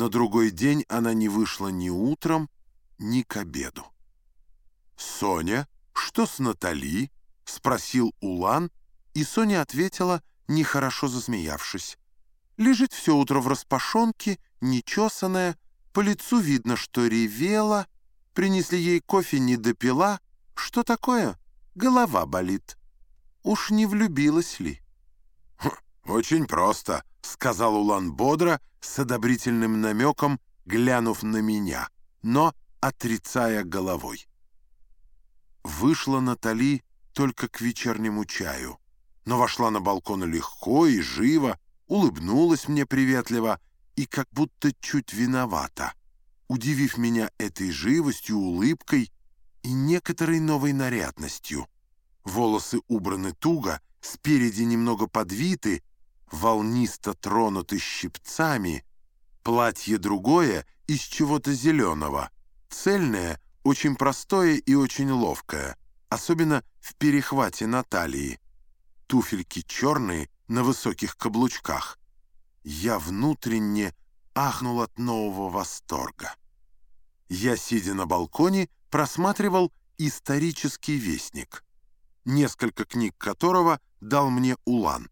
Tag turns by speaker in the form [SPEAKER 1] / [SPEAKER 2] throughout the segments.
[SPEAKER 1] На другой день она не вышла ни утром, ни к обеду. «Соня, что с Натали?» — спросил Улан, и Соня ответила, нехорошо засмеявшись. «Лежит все утро в распашонке, нечесанная, по лицу видно, что ревела, принесли ей кофе, не допила. Что такое? Голова болит. Уж не влюбилась ли?»
[SPEAKER 2] «Хм, «Очень просто», — сказал Улан бодро, с одобрительным намеком, глянув на меня, но отрицая головой. Вышла Натали только к вечернему чаю, но вошла на балкон легко и живо, улыбнулась мне приветливо и как будто чуть виновата, удивив меня этой живостью, улыбкой и некоторой новой нарядностью. Волосы убраны туго, спереди немного подвиты, волнисто тронуты щипцами, платье другое из чего-то зеленого, цельное, очень простое и очень ловкое, особенно в перехвате на талии. Туфельки черные на высоких каблучках. Я внутренне ахнул от нового восторга. Я, сидя на балконе, просматривал исторический вестник, несколько книг которого дал мне Улан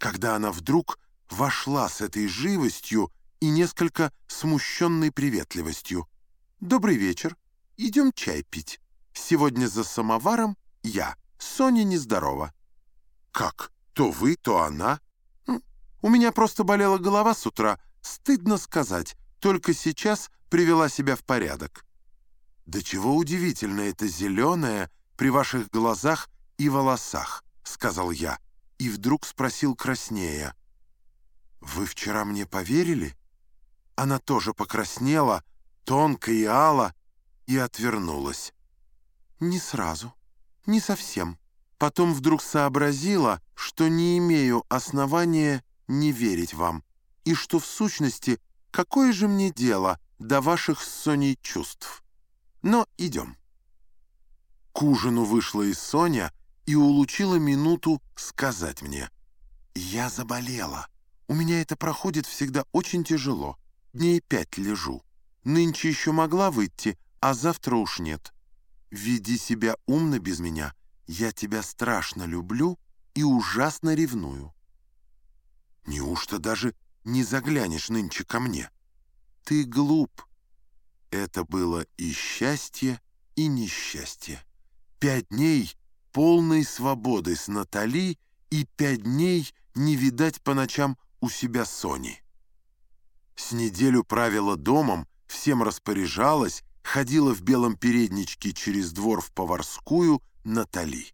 [SPEAKER 2] когда она вдруг вошла с этой живостью и несколько смущенной приветливостью. «Добрый вечер. Идем чай пить. Сегодня за самоваром я. Соня нездорова». «Как? То вы, то она?» «У меня просто болела голова с утра. Стыдно сказать. Только сейчас привела себя в порядок». «Да чего удивительно это зеленое при ваших глазах и волосах», — сказал я и вдруг спросил краснея. «Вы вчера мне поверили?» Она тоже покраснела, тонко и ала, и отвернулась. «Не сразу, не совсем. Потом вдруг сообразила, что не имею основания не верить вам, и что в сущности какое же мне дело до ваших с Соней чувств. Но идем». К ужину вышла и Соня, и улучила минуту сказать мне. «Я заболела. У меня это проходит всегда очень тяжело. Дней пять лежу. Нынче еще могла выйти, а завтра уж нет. Веди себя умно без меня. Я тебя страшно люблю и ужасно ревную». «Неужто даже не заглянешь нынче ко мне?» «Ты глуп». Это было и счастье, и несчастье. Пять дней полной свободы с Натали и пять дней не видать по ночам у себя Сони. С неделю правила домом, всем распоряжалась, ходила в белом передничке через двор в поварскую Натали.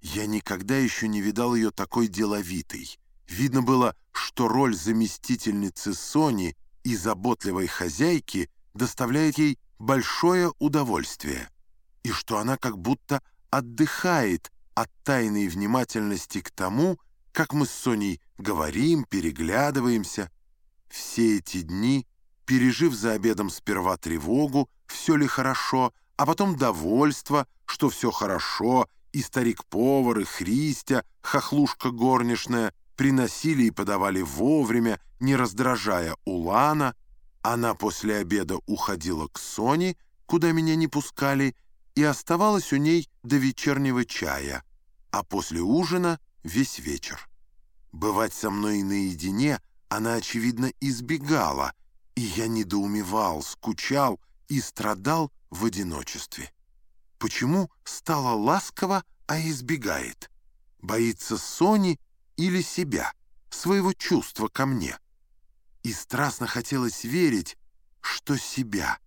[SPEAKER 2] Я никогда еще не видал ее такой деловитой. Видно было, что роль заместительницы Сони и заботливой хозяйки доставляет ей большое удовольствие, и что она как будто отдыхает от тайной внимательности к тому, как мы с Соней говорим, переглядываемся. Все эти дни, пережив за обедом сперва тревогу, все ли хорошо, а потом довольство, что все хорошо, и старик-повар, и Христя, хохлушка горничная, приносили и подавали вовремя, не раздражая Улана, она после обеда уходила к Соне, куда меня не пускали, и оставалась у ней до вечернего чая, а после ужина весь вечер. Бывать со мной наедине она, очевидно, избегала, и я недоумевал, скучал и страдал в одиночестве. Почему стала ласково, а избегает? Боится Сони или себя, своего чувства ко мне? И страстно хотелось верить, что себя —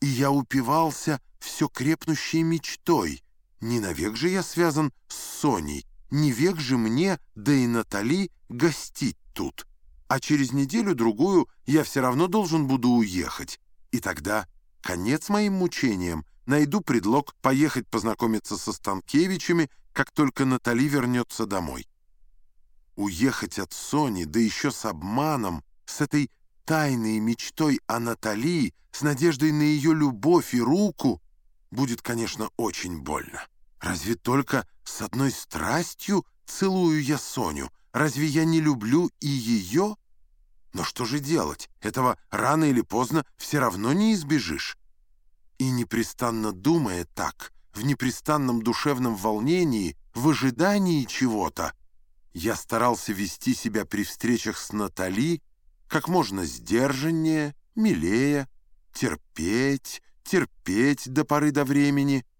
[SPEAKER 2] и я упивался все крепнущей мечтой. Не навек же я связан с Соней, не век же мне, да и Натали, гостить тут. А через неделю-другую я все равно должен буду уехать. И тогда конец моим мучениям. Найду предлог поехать познакомиться со Станкевичами, как только Натали вернется домой. Уехать от Сони, да еще с обманом, с этой тайной мечтой о Натали, с надеждой на ее любовь и руку, будет, конечно, очень больно. Разве только с одной страстью целую я Соню? Разве я не люблю и ее?
[SPEAKER 1] Но что же делать? Этого рано или поздно все равно не избежишь. И непрестанно думая так, в непрестанном душевном волнении, в ожидании чего-то, я старался вести себя при встречах с Натали как можно сдержаннее, милее, терпеть, терпеть до поры до времени —